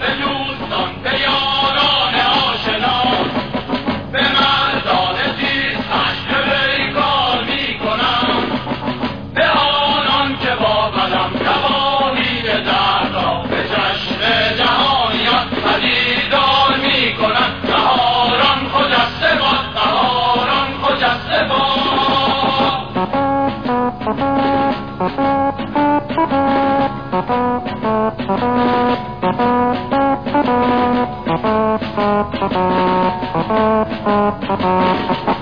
به Thank you.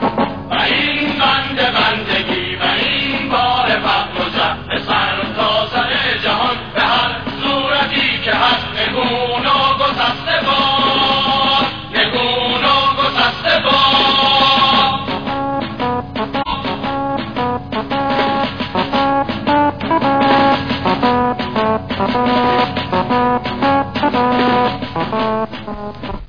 Thank you.